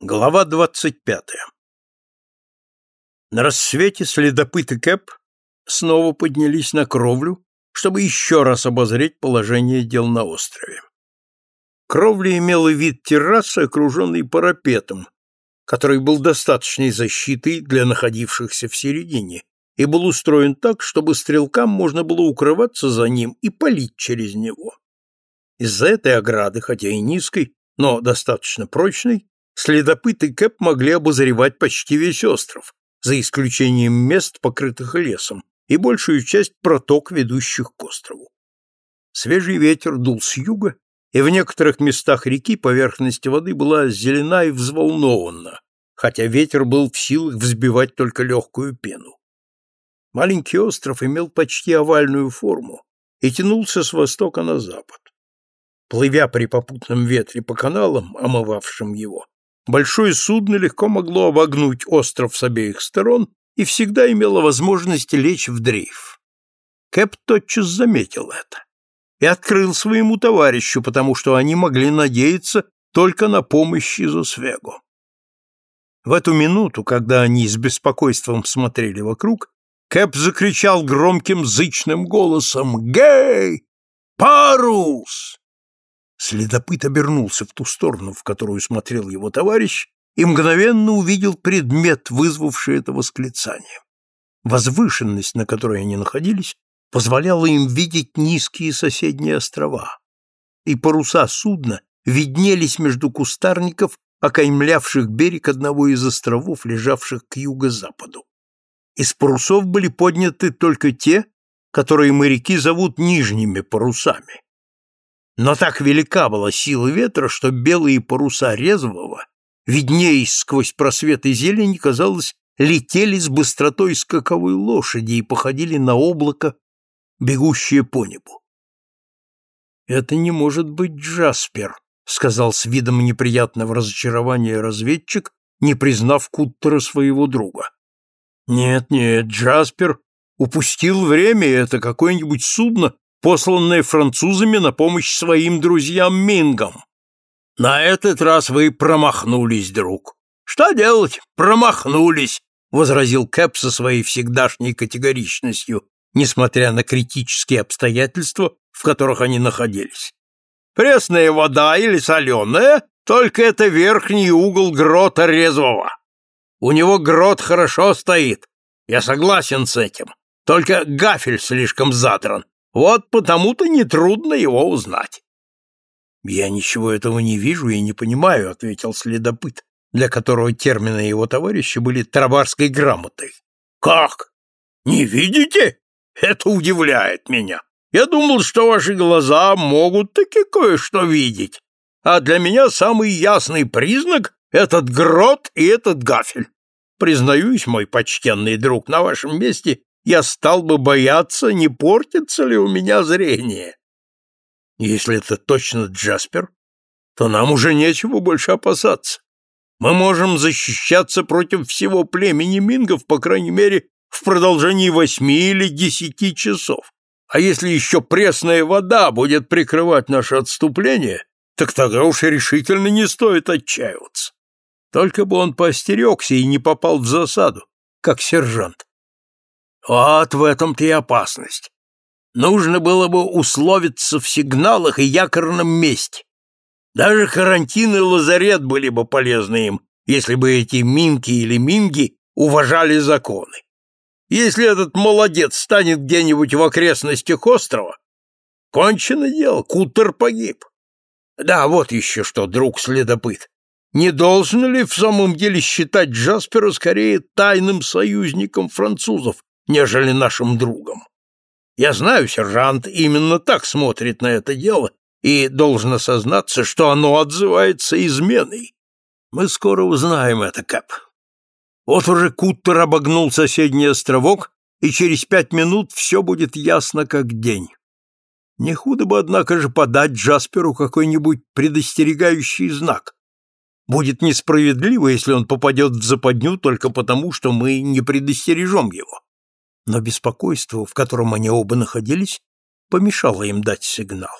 Глава двадцать пятая На рассвете следопыт и Кэп снова поднялись на кровлю, чтобы еще раз обозреть положение дел на острове. Кровля имела вид террасы, окруженной парапетом, который был достаточной защитой для находившихся в середине и был устроен так, чтобы стрелкам можно было укрываться за ним и палить через него. Из-за этой ограды, хотя и низкой, но достаточно прочной, следопыт и Кэп могли обозревать почти весь остров, за исключением мест, покрытых лесом, и большую часть проток, ведущих к острову. Свежий ветер дул с юга, и в некоторых местах реки поверхность воды была зелена и взволнована, хотя ветер был в силах взбивать только легкую пену. Маленький остров имел почти овальную форму и тянулся с востока на запад. Плывя при попутном ветре по каналам, омывавшим его, большое судно легко могло обогнуть остров с обеих сторон и всегда имело возможность лечь в дрейф. Кэп тотчас заметил это и открыл своему товарищу, потому что они могли надеяться только на помощь из Освего. В эту минуту, когда они с беспокойством смотрели вокруг, Кэп закричал громким зычным голосом «Гей! Парус!» Следопыт обернулся в ту сторону, в которую смотрел его товарищ, и мгновенно увидел предмет, вызвавший это восклицание. Возвышенность, на которой они находились, позволяла им видеть низкие соседние острова, и паруса судна виднелись между кустарников, окаймлявших берег одного из островов, лежавших к юго-западу. Из парусов были подняты только те, которые моряки зовут нижними парусами. Но так велика была сила ветра, что белые паруса резвого, виднеясь сквозь просветы зелени, казалось, летели с быстротой скаковой лошади и походили на облако, бегущее по небу. «Это не может быть Джаспер», — сказал с видом неприятного разочарования разведчик, не признав Куттера своего друга. «Нет, нет, Джаспер упустил время, это какое-нибудь судно, посланное французами на помощь своим друзьям Мингам. На этот раз вы промахнулись, друг. Что делать? Промахнулись, возразил Кэп со своей всегдашней категоричностью, несмотря на критические обстоятельства, в которых они находились. Пресная вода или соленая, только это верхний угол грота резвого. У него грот хорошо стоит, я согласен с этим, только гафель слишком задран, вот потому-то нетрудно его узнать. Я ничего этого не вижу и не понимаю, ответил следопыт, для которого термины его товарища были тарабарской грамотой. Как? Не видите? Это удивляет меня. Я думал, что ваши глаза могут таки кое-что видеть. А для меня самый ясный признак — этот грот и этот гафель. Признаюсь, мой почтенный друг, на вашем месте я стал бы бояться, не портится ли у меня зрение. Если это точно Джаспер, то нам уже нечего больше опасаться. Мы можем защищаться против всего племени мингов, по крайней мере, в продолжении восьми или десяти часов. А если еще пресная вода будет прикрывать наше отступление, так тогда уж решительно не стоит отчаиваться. Только бы он поостерегся и не попал в засаду, как сержант. Вот в этом-то и опасность. Нужно было бы условиться в сигналах и якорном месте. Даже карантин и лазарет были бы полезны им, если бы эти минки или минги уважали законы. Если этот молодец станет где-нибудь в окрестностях острова, кончено дело, Кутер погиб. Да, вот еще что, друг следопыт. Не должен ли в самом деле считать Джаспера скорее тайным союзником французов, нежели нашим другом. Я знаю, сержант именно так смотрит на это дело и должен осознаться, что оно отзывается изменой. Мы скоро узнаем это, Кэп. Вот уже Куттер обогнул соседний островок, и через пять минут все будет ясно как день. Не худо бы, однако же, подать Джасперу какой-нибудь предостерегающий знак. Будет несправедливо, если он попадет в западню только потому, что мы не предостережем его но беспокойство, в котором они оба находились, помешало им дать сигнал.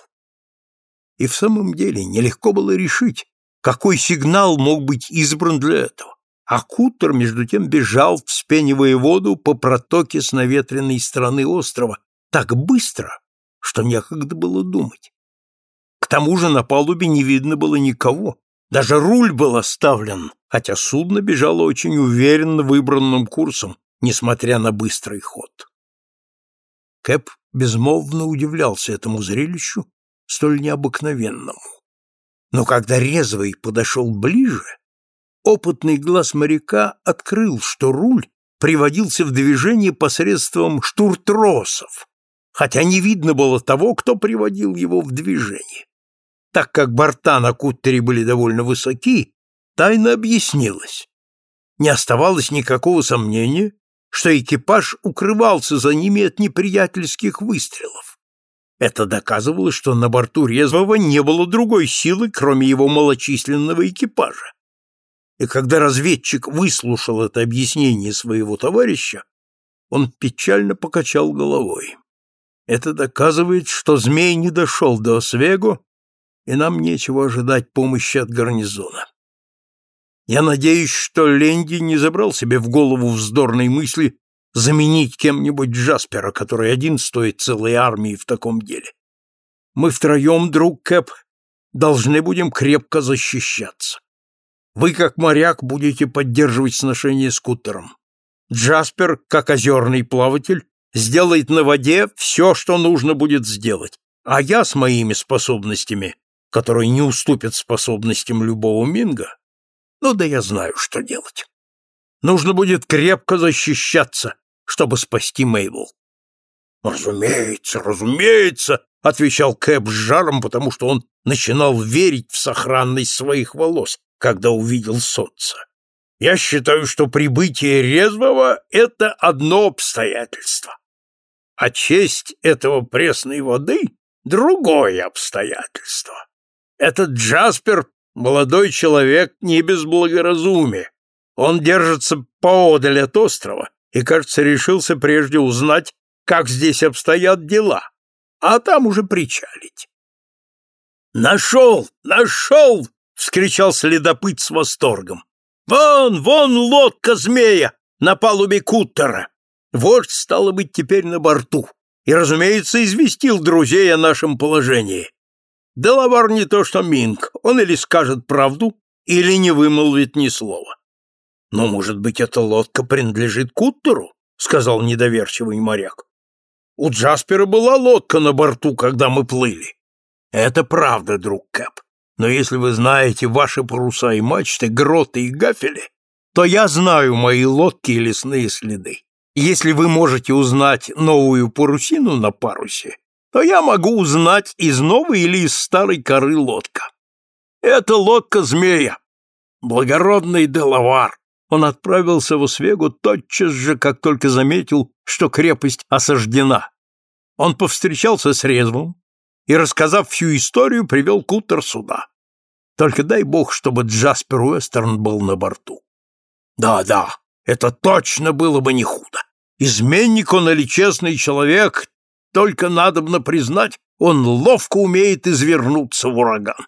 И в самом деле нелегко было решить, Какой сигнал мог быть избран для этого? А Кутер, между тем, бежал, вспенивая воду по протоке с наветренной стороны острова так быстро, что некогда было думать. К тому же на палубе не видно было никого, даже руль был оставлен, хотя судно бежало очень уверенно выбранным курсом, несмотря на быстрый ход. Кэп безмолвно удивлялся этому зрелищу, столь необыкновенному. Но когда резвый подошел ближе, опытный глаз моряка открыл, что руль приводился в движение посредством штуртросов, хотя не видно было того, кто приводил его в движение. Так как борта на кутере были довольно высоки, тайна объяснилась. Не оставалось никакого сомнения, что экипаж укрывался за ними от неприятельских выстрелов. Это доказывало, что на борту резвого не было другой силы, кроме его малочисленного экипажа. И когда разведчик выслушал это объяснение своего товарища, он печально покачал головой. Это доказывает, что змей не дошел до Освего, и нам нечего ожидать помощи от гарнизона. Я надеюсь, что Ленди не забрал себе в голову вздорной мысли заменить кем-нибудь Джаспера, который один стоит целой армии в таком деле. Мы втроем, друг Кэп, должны будем крепко защищаться. Вы, как моряк, будете поддерживать сношение с кутером. Джаспер, как озерный плаватель, сделает на воде все, что нужно будет сделать, а я с моими способностями, которые не уступят способностям любого Минга, ну да я знаю, что делать. Нужно будет крепко защищаться, чтобы спасти Мейбл. Разумеется, разумеется, отвечал Кэп с жаром, потому что он начинал верить в сохранность своих волос, когда увидел Сотца. Я считаю, что прибытие резвого — это одно обстоятельство. А честь этого пресной воды — другое обстоятельство. Этот Джаспер — молодой человек не без благоразумия. Он держится поодаль от острова и, кажется, решился прежде узнать, как здесь обстоят дела, а там уже причалить. «Нашел! Нашел!» — вскричал следопыт с восторгом. «Вон, вон лодка змея на палубе куттера! Вождь, стало быть, теперь на борту и, разумеется, известил друзей о нашем положении. Делавар не то что Минг, он или скажет правду, или не вымолвит ни слова. Но, может быть, эта лодка принадлежит Куттеру? сказал недоверчивый моряк. У Джаспера была лодка на борту, когда мы плыли. Это правда, друг Кэп. Но если вы знаете ваши паруса и мачты, гроты и гафели, то я знаю мои лодки и лесные следы. Если вы можете узнать новую парусину на парусе, то я могу узнать из новой или из старой коры лодка. Это лодка змея. Благородный Делавар. Он отправился в Освегу тотчас же, как только заметил, что крепость осаждена. Он повстречался с Резвым и, рассказав всю историю, привел Кутер сюда. Только дай бог, чтобы Джаспер Уэстерн был на борту. Да-да, это точно было бы не худо. Изменник он или честный человек, только надобно признать, он ловко умеет извернуться в ураган.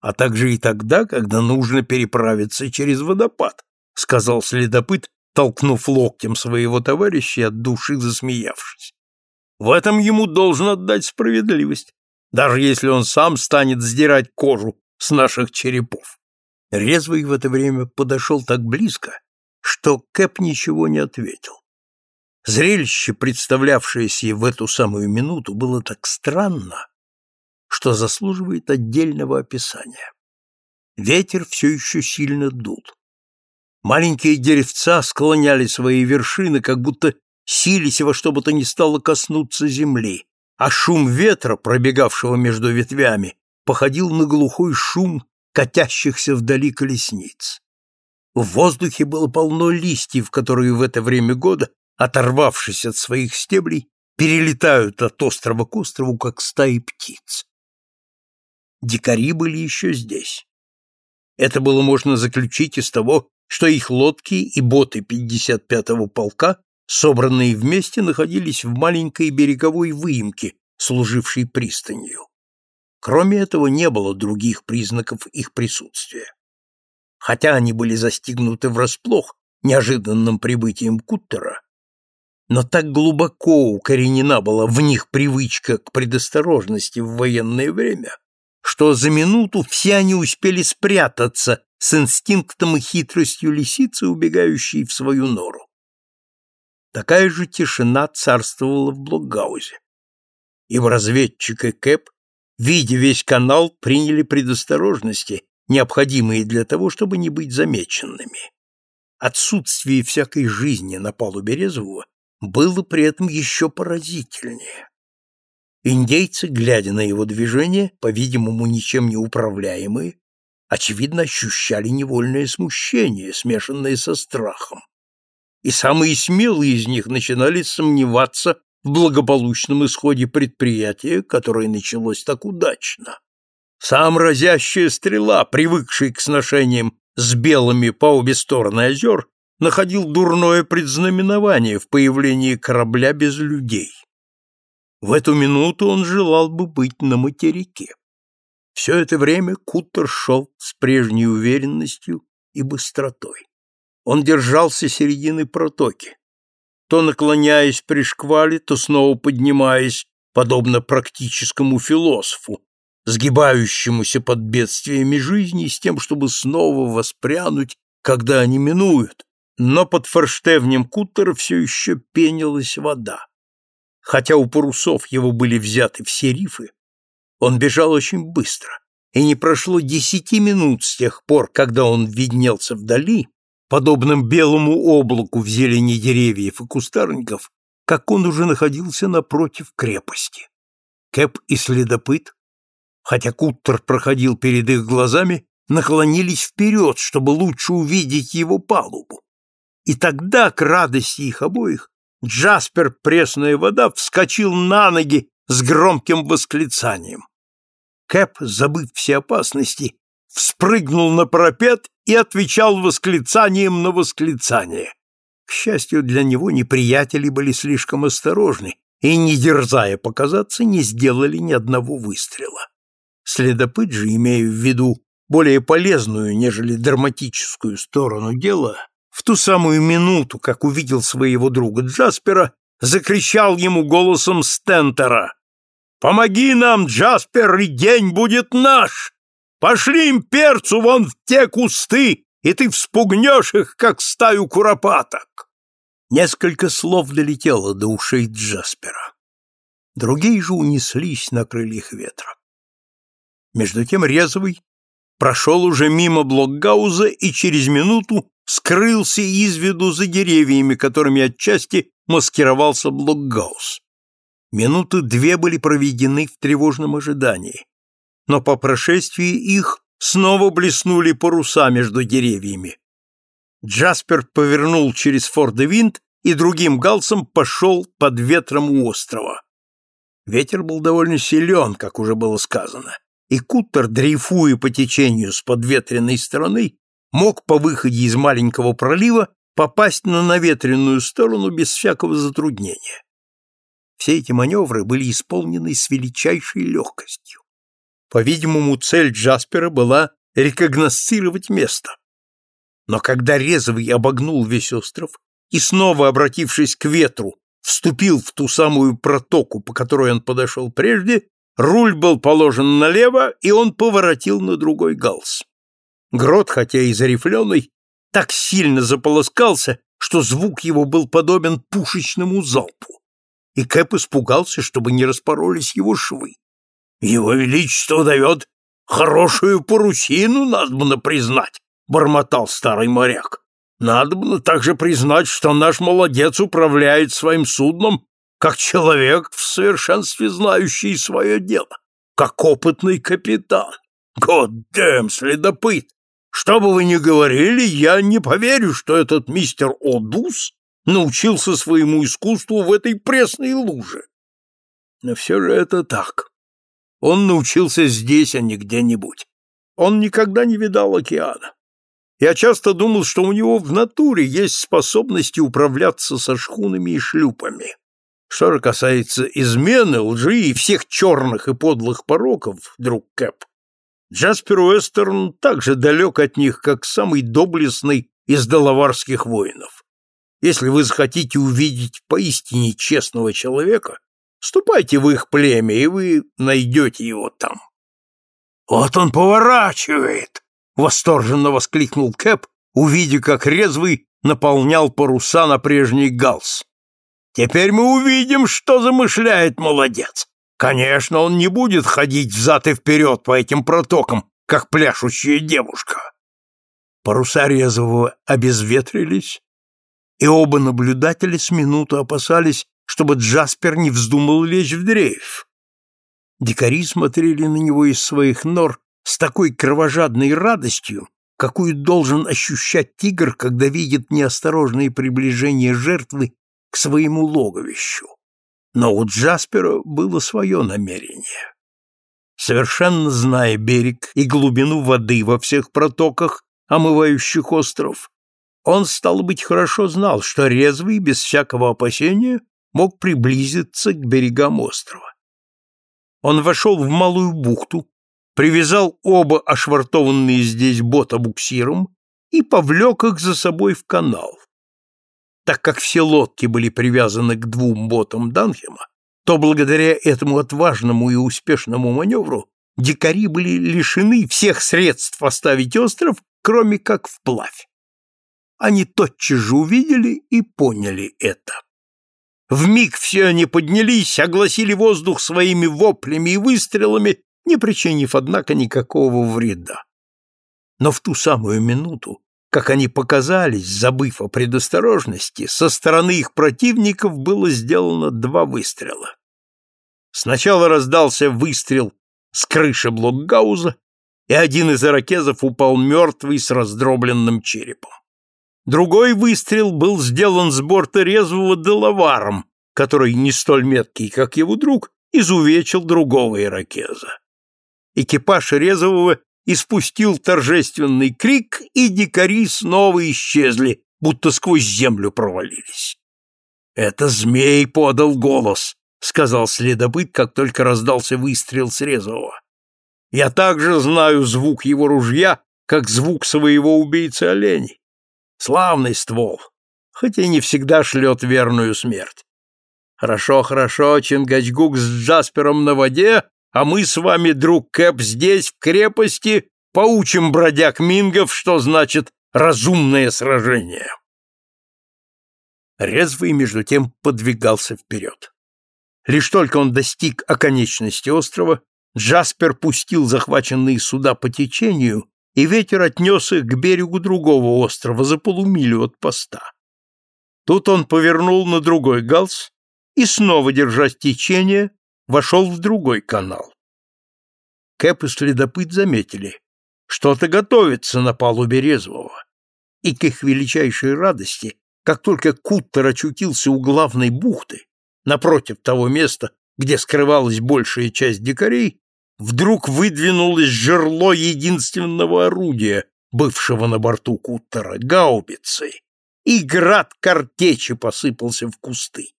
А также и тогда, когда нужно переправиться через водопад, сказал следопыт, толкнув локтем своего товарища от души засмеявшись. В этом ему должен отдать справедливость, даже если он сам станет сдирать кожу с наших черепов. Резвый в это время подошел так близко, что Кэп ничего не ответил. Зрелище, представлявшееся в эту самую минуту, было так странно, что заслуживает отдельного описания. Ветер все еще сильно дул. Маленькие деревца склоняли свои вершины, как будто сились во что бы то ни стало коснуться земли, а шум ветра, пробегавшего между ветвями, походил на глухой шум катящихся вдали колесниц. В воздухе было полно листьев, которые в это время года оторвавшись от своих стеблей, перелетают от острова к острову, как стаи птиц. Дикари были еще здесь. Это было можно заключить из того, что их лодки и боты 55-го полка, собранные вместе, находились в маленькой береговой выемке, служившей пристанью. Кроме этого, не было других признаков их присутствия. Хотя они были застигнуты врасплох неожиданным прибытием Куттера, но так глубоко укоренена была в них привычка к предосторожности в военное время, что за минуту все они успели спрятаться с инстинктом и хитростью лисицы, убегающей в свою нору. Такая же тишина царствовала в Блокгаузе. Ибо разведчик и Кэп, видя весь канал, приняли предосторожности, необходимые для того, чтобы не быть замеченными. Отсутствие всякой жизни на палубе Резвого было при этом еще поразительнее. Индейцы, глядя на его движения, по-видимому, ничем не управляемые, очевидно, ощущали невольное смущение, смешанное со страхом. И самые смелые из них начинали сомневаться в благополучном исходе предприятия, которое началось так удачно. Сам разящая стрела, привыкший к сношениям с белыми по обе стороны озер, находил дурное предзнаменование в появлении корабля без людей. В эту минуту он желал бы быть на материке. Все это время Куттер шел с прежней уверенностью и быстротой. Он держался середины протоки, то наклоняясь при шквале, то снова поднимаясь, подобно практическому философу, сгибающемуся под бедствиями жизни с тем, чтобы снова воспрянуть, когда они минуют, но под форштевнем куттера все еще пенилась вода. Хотя у парусов его были взяты все рифы, он бежал очень быстро, и не прошло десяти минут с тех пор, когда он виднелся вдали, подобным белому облаку в зелени деревьев и кустарников, как он уже находился напротив крепости. Кэп и следопыт, хотя куттер проходил перед их глазами, наклонились вперед, чтобы лучше увидеть его палубу. И тогда, к радости их обоих, Джаспер Пресная вода вскочил на ноги с громким восклицанием. Кэп, забыв все опасности, вспрыгнул на парапет и отвечал восклицанием на восклицание. К счастью для него, неприятели были слишком осторожны и, не дерзая показаться, не сделали ни одного выстрела. Следопыт же, имея в виду более полезную, нежели драматическую сторону дела, в ту самую минуту, как увидел своего друга Джаспера, закричал ему голосом Стентера. «Помоги нам, Джаспер, и день будет наш! Пошли им перцу вон в те кусты, и ты вспугнешь их, как стаю куропаток!» Несколько слов долетело до ушей Джаспера. Другие же унеслись на крыльях ветра. Между тем резвый прошел уже мимо Блокгауза и через минуту скрылся из виду за деревьями, которыми отчасти маскировался Блокгаус. Минуты две были проведены в тревожном ожидании, но по прошествии их снова блеснули паруса между деревьями. Джаспер повернул через Форд-Винт и другим галсом пошел под ветром у острова. Ветер был довольно силен, как уже было сказано, и Куттер, дрейфуя по течению с подветренной стороны, мог по выходе из маленького пролива попасть на наветренную сторону без всякого затруднения. Все эти маневры были исполнены с величайшей легкостью. По-видимому, цель Джаспера была рекогносцировать место. Но когда резвый обогнул весь остров и снова, обратившись к ветру, вступил в ту самую протоку, по которой он подошел прежде, руль был положен налево, и он поворотил на другой галс. Грот, хотя и зарифленный, так сильно заполоскался, что звук его был подобен пушечному залпу. И Кэп испугался, чтобы не распоролись его швы. «Его Величество дает хорошую парусину, надо признать», — бормотал старый моряк. «Надо бы также признать, что наш молодец управляет своим судном, как человек в совершенстве знающий свое дело, как опытный капитан. Годдэм, следопыт! Что бы вы ни говорили, я не поверю, что этот мистер Одус научился своему искусству в этой пресной луже. Но все же это так. Он научился здесь, а не где-нибудь. Он никогда не видал океана. Я часто думал, что у него в натуре есть способности управляться со шхунами и шлюпами, Что же касается измены, лжи и всех черных и подлых пороков, друг Кэп, Джаспер Уэстерн так же далек от них, как самый доблестный из доловарских воинов. Если вы захотите увидеть поистине честного человека, ступайте в их племя, и вы найдете его там. «Вот он поворачивает!» — восторженно воскликнул Кэп, увидя, как резвый наполнял паруса на прежний галс. «Теперь мы увидим, что замышляет молодец. Конечно, он не будет ходить взад и вперед по этим протокам, как пляшущая девушка». Паруса резвого обезветрились, и оба наблюдателя с минуту опасались, чтобы Джаспер не вздумал лечь в дрейф. Дикари смотрели на него из своих нор с такой кровожадной радостью, какую должен ощущать тигр, когда видит неосторожное приближение жертвы к своему логовищу. Но у Джаспера было свое намерение. Совершенно зная берег и глубину воды во всех протоках, омывающих остров, он, стало быть, хорошо знал, что резвый, без всякого опасения, мог приблизиться к берегам острова. Он вошел в малую бухту, привязал оба ошвартованные здесь бота буксиром и повлек их за собой в канал. Так как все лодки были привязаны к двум ботам Данхема, то благодаря этому отважному и успешному маневру дикари были лишены всех средств оставить остров, кроме как вплавь. Они тотчас же увидели и поняли это. В миг все они поднялись, огласили воздух своими воплями и выстрелами, не причинив, однако, никакого вреда. Но в ту самую минуту, как они показались, забыв о предосторожности, со стороны их противников было сделано два выстрела. Сначала раздался выстрел с крыши блокгауза, и один из иракезов упал мертвый с раздробленным черепом. Другой выстрел был сделан с борта резвого деловаром, который, не столь меткий, как его друг, изувечил другого иракеза. Экипаж резвого испустил торжественный крик, и дикари снова исчезли, будто сквозь землю провалились. «Это змей подал голос», — сказал следопыт, как только раздался выстрел с резвого. «Я также знаю звук его ружья, как звук своего убийцы оленей. Славный ствол, хоть и не всегда шлет верную смерть. Хорошо, хорошо, Чингачгук с Джаспером на воде, а мы с вами, друг Кэп, здесь, в крепости, поучим бродяг мингов, что значит разумное сражение. Резвый, между тем, подвигался вперед. Лишь только он достиг оконечности острова, Джаспер пустил захваченные суда по течению и ветер отнес их к берегу другого острова за полумилю от поста. Тут он повернул на другой галс и, снова держась течение, вошел в другой канал. Кэп и следопыт заметили, что-то готовится на палубе резвого, и к их величайшей радости, как только Куттер очутился у главной бухты, напротив того места, где скрывалась большая часть дикарей, вдруг выдвинулось жерло единственного орудия, бывшего на борту куттера, гаубицы, и град картечи посыпался в кусты.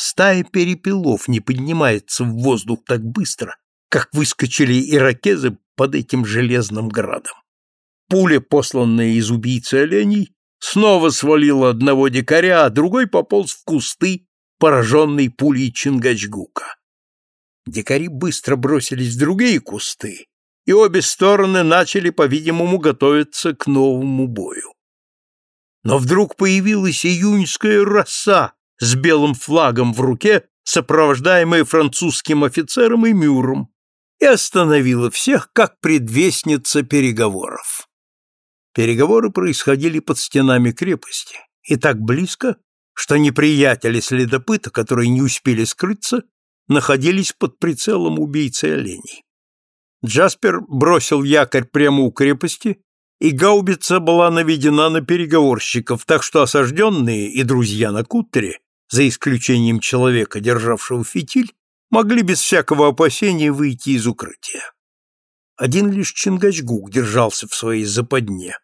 Стая перепелов не поднимается в воздух так быстро, как выскочили иракезы под этим железным градом. Пуля, посланная из убийцы оленей, снова свалила одного дикаря, а другой пополз в кусты, пораженный пулей Чингачгука. Дикари быстро бросились в другие кусты, и обе стороны начали, по-видимому, готовиться к новому бою. Но вдруг появилась июньская роса с белым флагом в руке, сопровождаемая французским офицером и Мюром, и остановила всех как предвестница переговоров. Переговоры происходили под стенами крепости, и так близко, что неприятели следопыта, которые не успели скрыться, находились под прицелом убийцы оленей. Джаспер бросил якорь прямо у крепости, и гаубица была наведена на переговорщиков, так что осажденные и друзья на кутере, за исключением человека, державшего фитиль, могли без всякого опасения выйти из укрытия. Один лишь Чингачгук держался в своей западне,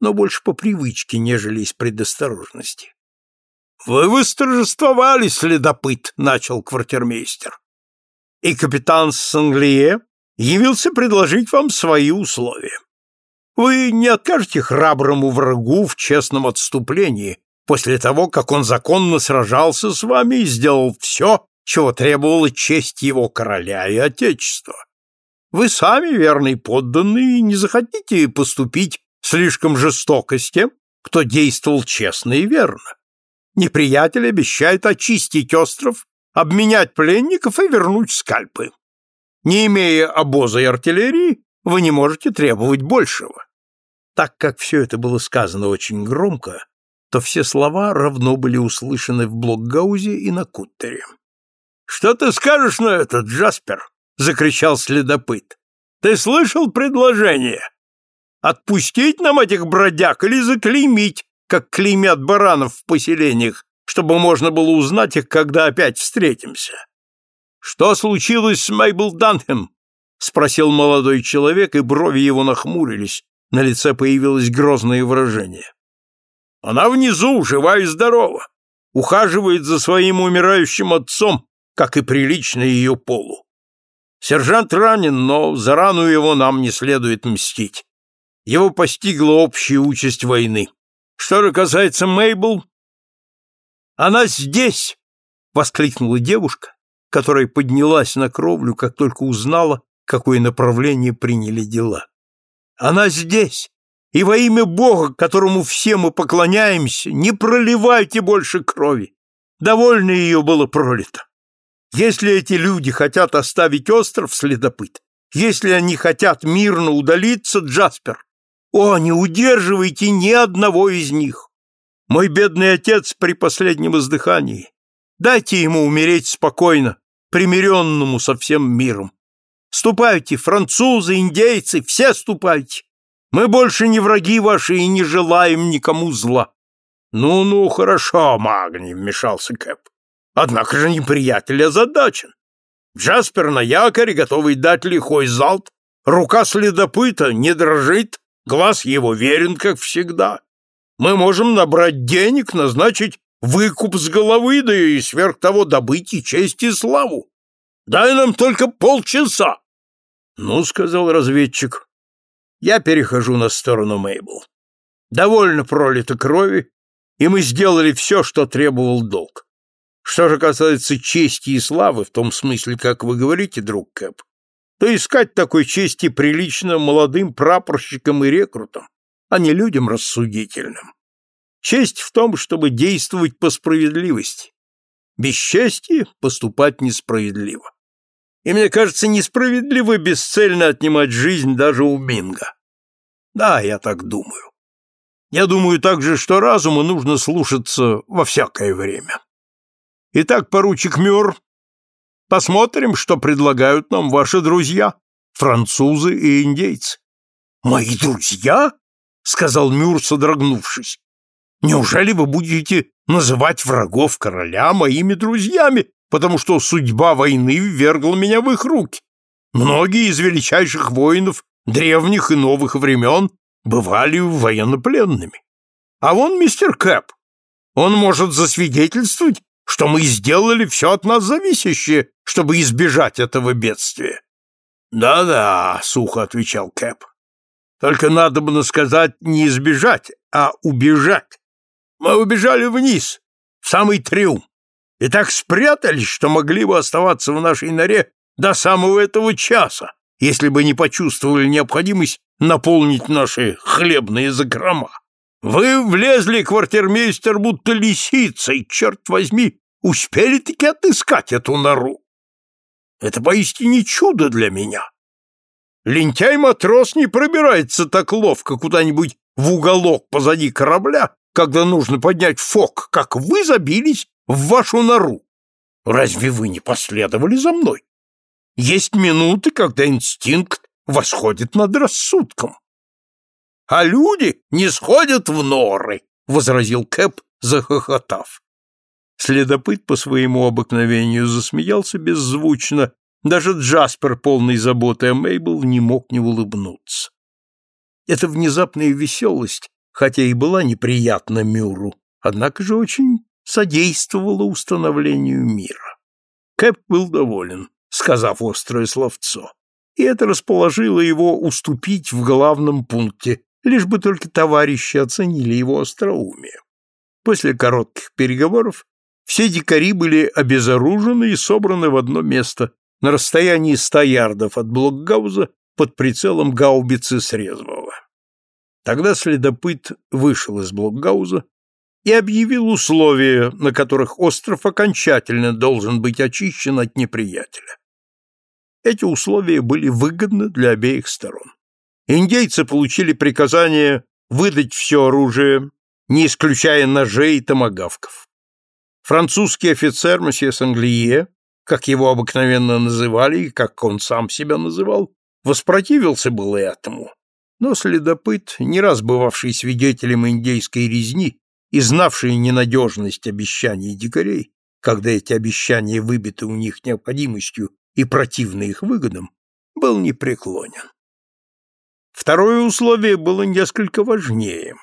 но больше по привычке, нежели из предосторожности. вы восторжествовали, следопыт, — начал квартирмейстер. И капитан Санглие явился предложить вам свои условия. Вы не откажете храброму врагу в честном отступлении после того, как он законно сражался с вами и сделал все, чего требовала честь его короля и отечества. Вы сами, верный подданный, не захотите поступить слишком жестоко с тем, кто действовал честно и верно. Неприятель обещает очистить остров, обменять пленников и вернуть скальпы. Не имея обоза и артиллерии, вы не можете требовать большего. Так как все это было сказано очень громко, то все слова равно были услышаны в Блокгаузе и на Куттере. «Что ты скажешь на это, Джаспер?» — закричал следопыт. «Ты слышал предложение? Отпустить нам этих бродяг или заклеймить, как клеймят баранов в поселениях, чтобы можно было узнать их, когда опять встретимся?» «Что случилось с Мейбл Данхэм?» — спросил молодой человек, и брови его нахмурились, на лице появилось грозное выражение. Она внизу, жива и здорова, ухаживает за своим умирающим отцом, как и прилично ее полу. Сержант ранен, но за рану его нам не следует мстить. Его постигла общая участь войны. Что же касается Мейбл, она здесь, воскликнула девушка, которая поднялась на кровлю, как только узнала, какое направление приняли дела. Она здесь, и во имя Бога, которому все мы поклоняемся, не проливайте больше крови. Довольно ее было пролито. Если эти люди хотят оставить остров, следопыт, если они хотят мирно удалиться, Джаспер, о, не удерживайте ни одного из них. Мой бедный отец при последнем издыхании. Дайте ему умереть спокойно, примиренному со всем миром. Ступайте, французы, индейцы, все ступайте. Мы больше не враги ваши и не желаем никому зла. Ну-ну, хорошо, Магни, вмешался Кэп. Однако же неприятель озадачен. Джаспер на якоре, готовый дать лихой залп, рука следопыта не дрожит, глаз его верен, как всегда. Мы можем набрать денег, назначить выкуп с головы, да и сверх того добыть и честь и славу. Дай нам только полчаса. Ну, сказал разведчик, я перехожу на сторону Мейбл. Довольно пролито крови, и мы сделали все, что требовал долг. Что же касается чести и славы, в том смысле, как вы говорите, друг Кэп, то искать такой чести прилично молодым прапорщикам и рекрутам, а не людям рассудительным. Честь в том, чтобы действовать по справедливости. Без чести поступать несправедливо. И мне кажется несправедливо бесцельно отнимать жизнь даже у Минга. Да, я так думаю. Я думаю также, что разуму нужно слушаться во всякое время. Итак, поручик Мюр, посмотрим, что предлагают нам ваши друзья, французы и индейцы. Мои друзья? сказал Мюр, содрогнувшись. Неужели вы будете называть врагов короля моими друзьями потому что судьба войны ввергла меня в их руки. Многие из величайших воинов древних и новых времен бывали военнопленными. А вон мистер Кэп. Он может засвидетельствовать, что мы сделали все от нас зависящее, чтобы избежать этого бедствия. «Да-да», — сухо отвечал Кэп. «Только надо было сказать не избежать, а убежать. Мы убежали вниз, в самый трюм и так спрятались, что могли бы оставаться в нашей норе до самого этого часа, если бы не почувствовали необходимость наполнить наши хлебные закрома. Вы влезли, квартирмейстер, будто лисицей, черт возьми, успели-таки отыскать эту нору. Это поистине чудо для меня. Лентяй-матрос не пробирается так ловко куда-нибудь в уголок позади корабля, когда нужно поднять фок, как вы забились в вашу нору. Разве вы не последовали за мной? Есть минуты, когда инстинкт восходит над рассудком. А люди не сходят в норы, возразил Кэп, захохотав. Следопыт по своему обыкновению засмеялся беззвучно, даже Джаспер, полный заботы о Мейбл, не мог не улыбнуться. Эта внезапная веселость, хотя и была неприятна Мюру, однако же очень содействовало установлению мира. Кэп был доволен, сказав острое словцо, и это расположило его уступить в главном пункте, лишь бы только товарищи оценили его остроумие. После коротких переговоров все дикари были обезоружены и собраны в одно место на расстоянии ста ярдов от Блокгауза под прицелом гаубицы Срезвого. Тогда следопыт вышел из Блокгауза и объявил условия, на которых остров окончательно должен быть очищен от неприятеля. Эти условия были выгодны для обеих сторон. Индейцы получили приказание выдать все оружие, не исключая ножей и томагавков. Французский офицер месье Санглие, как его обыкновенно называли и как он сам себя называл, воспротивился было этому, но следопыт, не раз бывавший свидетелем индейской резни и знавший ненадежность обещаний дикарей, когда эти обещания выбиты у них необходимостью и противны их выгодам, был непреклонен. Второе условие было несколько важнее.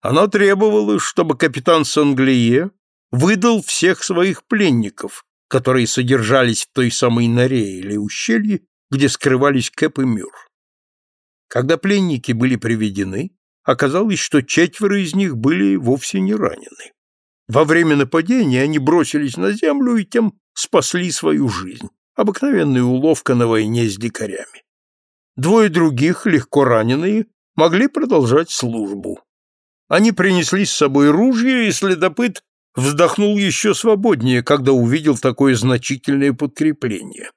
Оно требовало, чтобы капитан Санглие выдал всех своих пленников, которые содержались в той самой норе или ущелье, где скрывались Кэп и Мюр. Когда пленники были приведены, оказалось, что четверо из них были вовсе не ранены. Во время нападения они бросились на землю и тем спасли свою жизнь. Обыкновенная уловка на войне с дикарями. Двое других, легко раненые, могли продолжать службу. Они принесли с собой ружья, и следопыт вздохнул еще свободнее, когда увидел такое значительное подкрепление.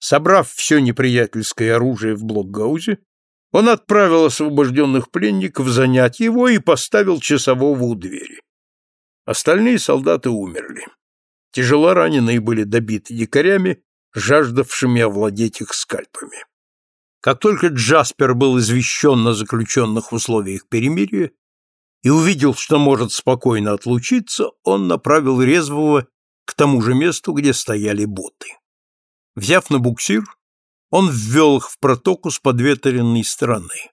Собрав все неприятельское оружие в Блокгаузе, он отправил освобожденных пленников занять его и поставил часового у двери. Остальные солдаты умерли. Тяжело раненые были добиты дикарями, жаждавшими овладеть их скальпами. Как только Джаспер был извещен на заключенных условиях перемирия и увидел, что может спокойно отлучиться, он направил резвого к тому же месту, где стояли боты. Взяв на буксир, он ввел их в протоку с подветренной стороны.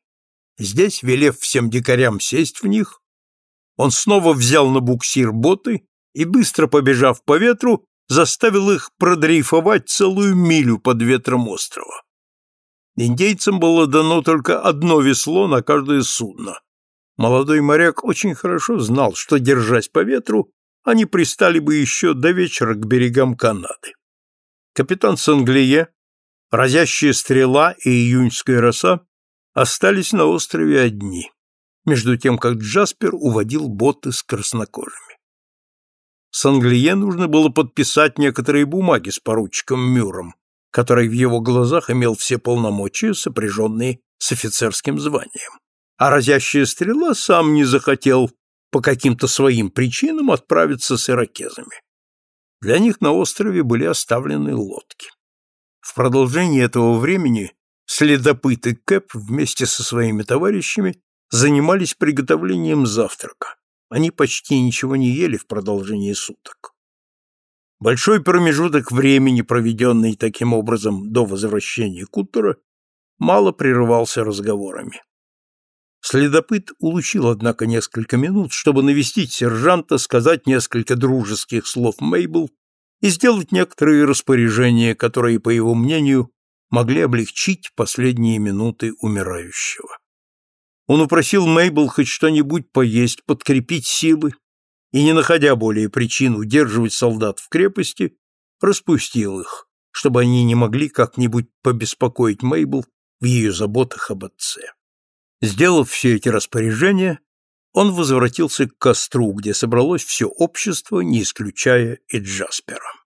Здесь, велев всем дикарям сесть в них, он снова взял на буксир боты и, быстро побежав по ветру, заставил их продрейфовать целую милю под ветром острова. Индейцам было дано только одно весло на каждое судно. Молодой моряк очень хорошо знал, что, держась по ветру, они пристали бы еще до вечера к берегам Канады. Капитан Санглие, разящая стрела и июньская роса остались на острове одни, между тем, как Джаспер уводил боты с краснокожими. Санглие нужно было подписать некоторые бумаги с поручиком Мюром, который в его глазах имел все полномочия, сопряженные с офицерским званием. А разящая стрела сам не захотел по каким-то своим причинам отправиться с иракезами. Для них на острове были оставлены лодки. В продолжении этого времени следопыты Кэп вместе со своими товарищами занимались приготовлением завтрака. Они почти ничего не ели в продолжении суток. Большой промежуток времени, проведенный таким образом до возвращения Куттера, мало прерывался разговорами. Следопыт улучил, однако, несколько минут, чтобы навестить сержанта, сказать несколько дружеских слов Мейбл и сделать некоторые распоряжения, которые, по его мнению, могли облегчить последние минуты умирающего. Он упросил Мейбл хоть что-нибудь поесть, подкрепить силы и, не находя более причин удерживать солдат в крепости, распустил их, чтобы они не могли как-нибудь побеспокоить Мейбл в ее заботах об отце. Сделав все эти распоряжения, он возвратился к костру, где собралось все общество, не исключая и Джаспера.